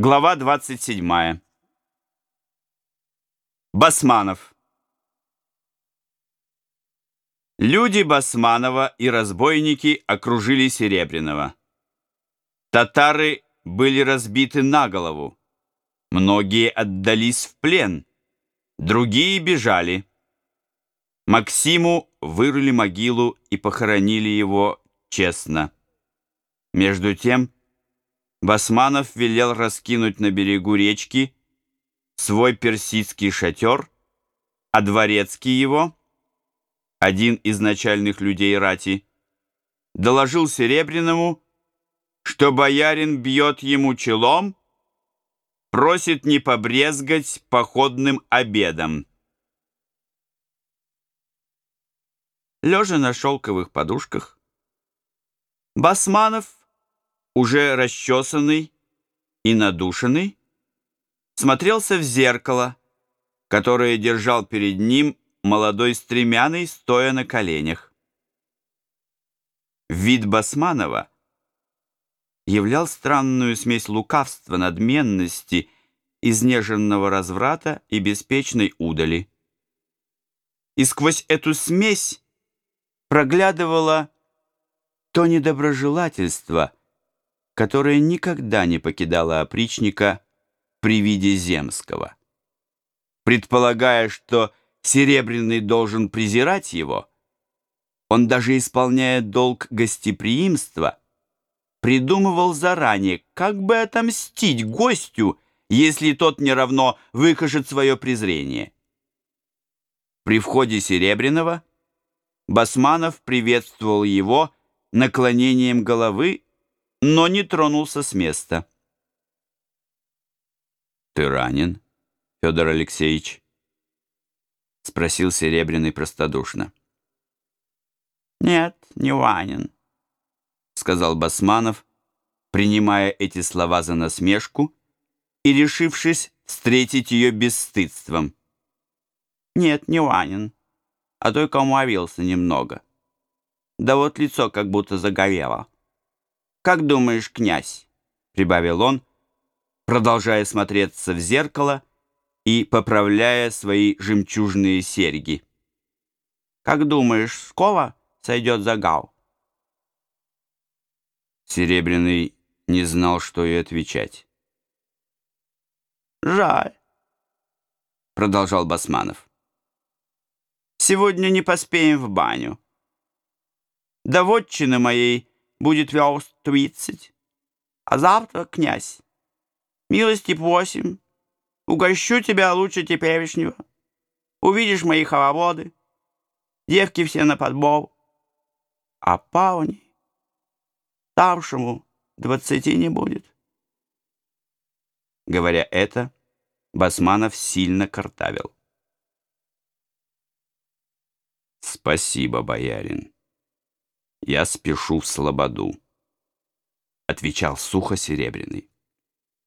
Глава 27. Басманов. Люди Басманова и разбойники окружили Серебряного. Татары были разбиты на голову. Многие отдались в плен, другие бежали. Максиму вырыли могилу и похоронили его честно. Между тем, Басманов велел раскинуть на берегу речки свой персидский шатер, а дворецкий его, один из начальных людей рати, доложил Серебряному, что боярин бьет ему челом, просит не побрезгать походным обедом. Лежа на шелковых подушках, Басманов уже расчесанный и надушенный, смотрелся в зеркало, которое держал перед ним молодой стремяный, стоя на коленях. Вид Басманова являл странную смесь лукавства, надменности, изнеженного разврата и беспечной удали. И сквозь эту смесь проглядывало то недоброжелательство, которая никогда не покидала опричника при виде Земского. Предполагая, что Серебряный должен презирать его, он даже исполняя долг гостеприимства, придумывал заранее, как бы отомстить гостю, если тот не равно выкажет свое презрение. При входе Серебряного Басманов приветствовал его наклонением головы но не тронулся с места. «Ты ранен, Федор Алексеевич?» — спросил Серебряный простодушно. «Нет, не ранен», — сказал Басманов, принимая эти слова за насмешку и решившись встретить ее бесстыдством. «Нет, не ранен, а только уморился немного. Да вот лицо как будто загорело». «Как думаешь, князь?» — прибавил он, продолжая смотреться в зеркало и поправляя свои жемчужные серьги. «Как думаешь, скоро сойдет загал?» Серебряный не знал, что и отвечать. «Жаль», — продолжал Басманов. «Сегодня не поспеем в баню. До вотчины моей будет верст тридцать. А завтра, князь, милости просим, угощу тебя лучше теперешнего. Увидишь мои хороводы, девки все на подбор. А парни старшему двадцати не будет. Говоря это, Басманов сильно картавил. «Спасибо, боярин», я спешу в Слободу, — отвечал сухо Серебряный.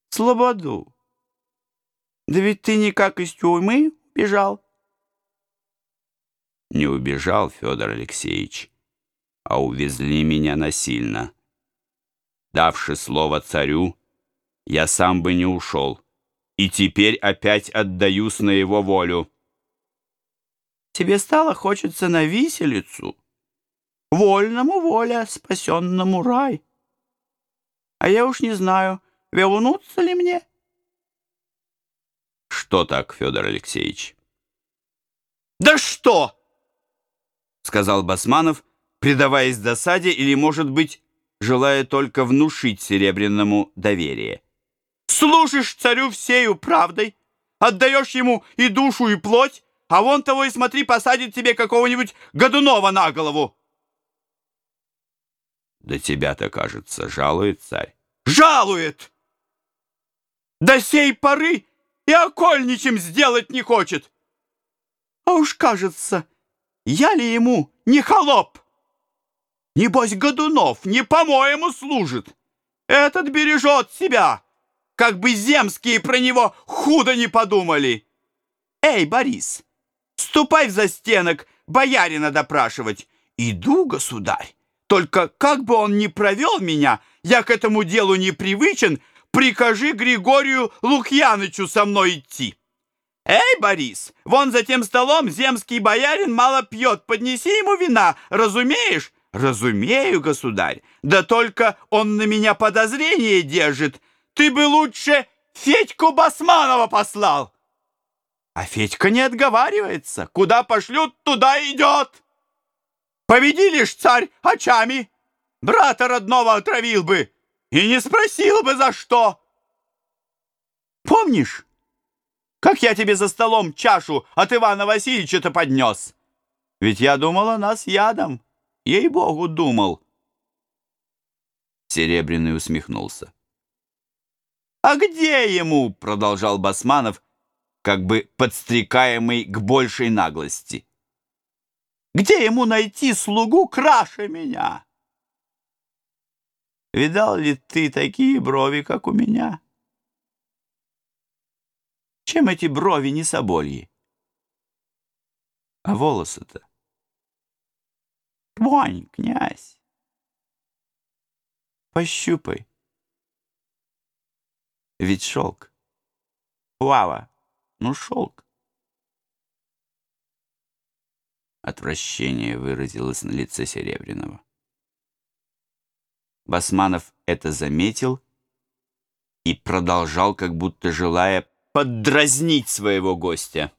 Слободу? Да ведь ты никак из тюрьмы бежал. Не убежал, Федор Алексеевич, а увезли меня насильно. Давши слово царю, я сам бы не ушел, и теперь опять отдаюсь на его волю. Тебе стало хочется на виселицу? Вольному воля, спасенному рай. А я уж не знаю, вернуться ли мне. Что так, Федор Алексеевич? Да что? Сказал Басманов, предаваясь досаде или, может быть, желая только внушить Серебряному доверие. Служишь царю всею правдой, отдаешь ему и душу, и плоть, а вон того и смотри, посадит тебе какого-нибудь годунова на голову. Да тебя-то, кажется, жалует царь. Жалует! До сей поры и окольничем сделать не хочет. А уж кажется, я ли ему не холоп? Небось, Годунов не по-моему служит. Этот бережет себя, как бы земские про него худо не подумали. Эй, Борис, ступай в застенок боярина допрашивать. Иду, государь. Только как бы он ни провел меня, я к этому делу не привычен, прикажи Григорию Лукьянычу со мной идти. Эй, Борис, вон за тем столом земский боярин мало пьет, поднеси ему вина, разумеешь? Разумею, государь, да только он на меня подозрение держит. Ты бы лучше Федьку Басманова послал. А Федька не отговаривается. Куда пошлют, туда идет. Поведи лишь царь очами. Брата родного отравил бы и не спросил бы за что. Помнишь, как я тебе за столом чашу от Ивана Васильевича-то поднес? Ведь я думал о нас ядом. Ей-богу, думал. Серебряный усмехнулся. «А где ему?» — продолжал Басманов, как бы подстрекаемый к большей наглости. «Где ему найти слугу краше меня?» «Видал ли ты такие брови, как у меня?» «Чем эти брови не собольи?» «А волосы-то?» «Вонь, князь!» «Пощупай!» Ведь шелк. Вава, ну шелк. Отвращение выразилось на лице Серебряного. Басманов это заметил и продолжал, как будто желая поддразнить своего гостя.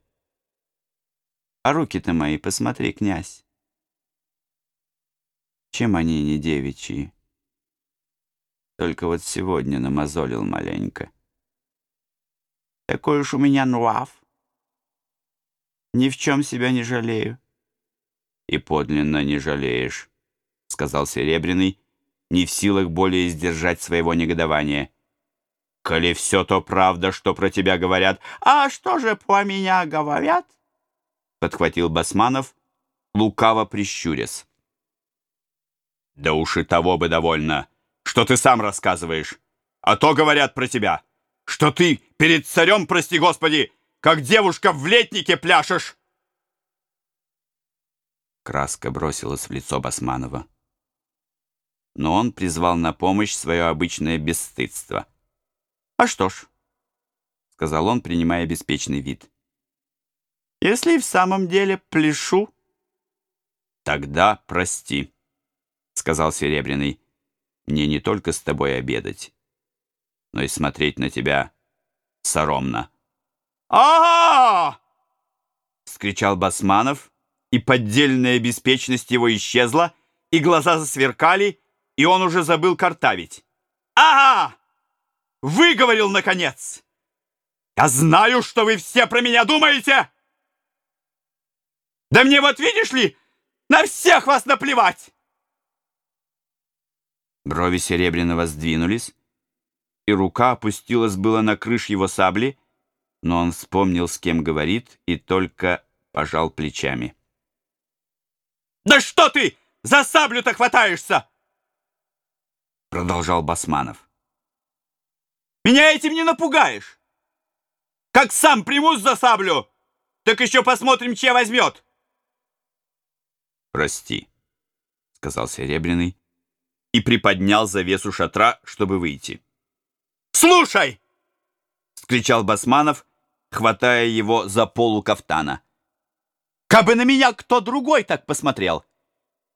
А руки-то мои, посмотри, князь. Чем они не девичьи? Только вот сегодня намазолил маленько. Такой уж у меня нрав. Ни в чем себя не жалею. И подлинно не жалеешь, сказал Серебряный, не в силах более сдержать своего негодования. Коли все то правда, что про тебя говорят, а что же по меня говорят? Подхватил Басманов, лукаво прищурясь. Да уж и того бы довольно, что ты сам рассказываешь. А то говорят про тебя, что ты перед царем, прости господи, как девушка в летнике пляшешь. Краска бросилась в лицо Басманова. Но он призвал на помощь свое обычное бесстыдство. «А что ж», — сказал он, принимая беспечный вид. «Если в самом деле пляшу...» «Тогда прости», — сказал Серебряный мне не только с тобой обедать, но и смотреть на тебя соромно. «Ага!» — скричал Басманов, и поддельная беспечность его исчезла, и глаза засверкали, и он уже забыл картавить. «Ага! Выговорил, наконец! Я знаю, что вы все про меня думаете! Да мне вот, видишь ли, на всех вас наплевать!» Брови Серебряного сдвинулись, и рука опустилась было на крыш его сабли, но он вспомнил, с кем говорит, и только пожал плечами. «Да что ты за саблю-то хватаешься?» Продолжал Басманов. «Меня этим не напугаешь. Как сам примусь за саблю, так еще посмотрим, чья возьмет». «Прости», — сказал Серебряный, и приподнял завесу шатра, чтобы выйти. «Слушай!» — скричал Басманов, хватая его за полу кафтана. «Кабы на меня кто другой так посмотрел,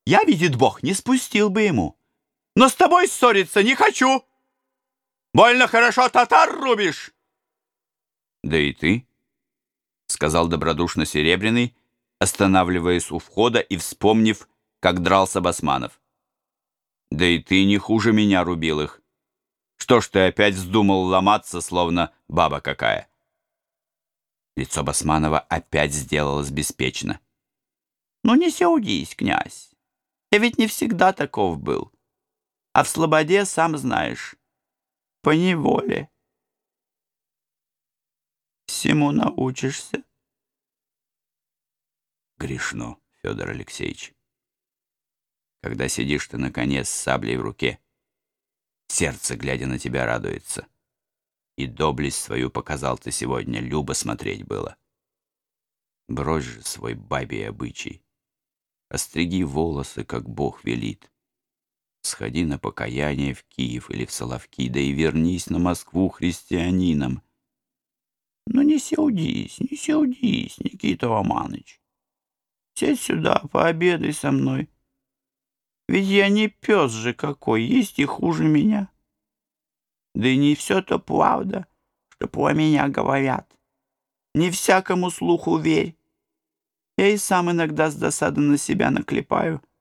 я, видит Бог, не спустил бы ему. Но с тобой ссориться не хочу. Больно хорошо татар рубишь!» «Да и ты», — сказал добродушно Серебряный, останавливаясь у входа и вспомнив, как дрался Басманов. Да и ты не хуже меня рубил их. Что ж ты опять вздумал ломаться, словно баба какая?» Лицо Басманова опять сделалось беспечно. «Ну не сеудись, князь. Я ведь не всегда таков был. А в слободе, сам знаешь, по неволе. Всему научишься». Грешно, Федор Алексеевич когда сидишь ты на коне с саблей в руке. Сердце, глядя на тебя, радуется. И доблесть свою показал ты сегодня, любо смотреть было. Брось же свой бабий обычай. Остриги волосы, как Бог велит. Сходи на покаяние в Киев или в Соловки, да и вернись на Москву христианином. Ну не сердись, не сердись, Никита Романыч. Сядь сюда, пообедай со мной. Ведь я не пес же какой, есть и хуже меня. Да и не все-то правда, что про меня говорят. Не всякому слуху верь. Я и сам иногда с досады на себя наклепаю —